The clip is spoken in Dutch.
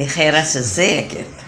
Ik ga er zeker.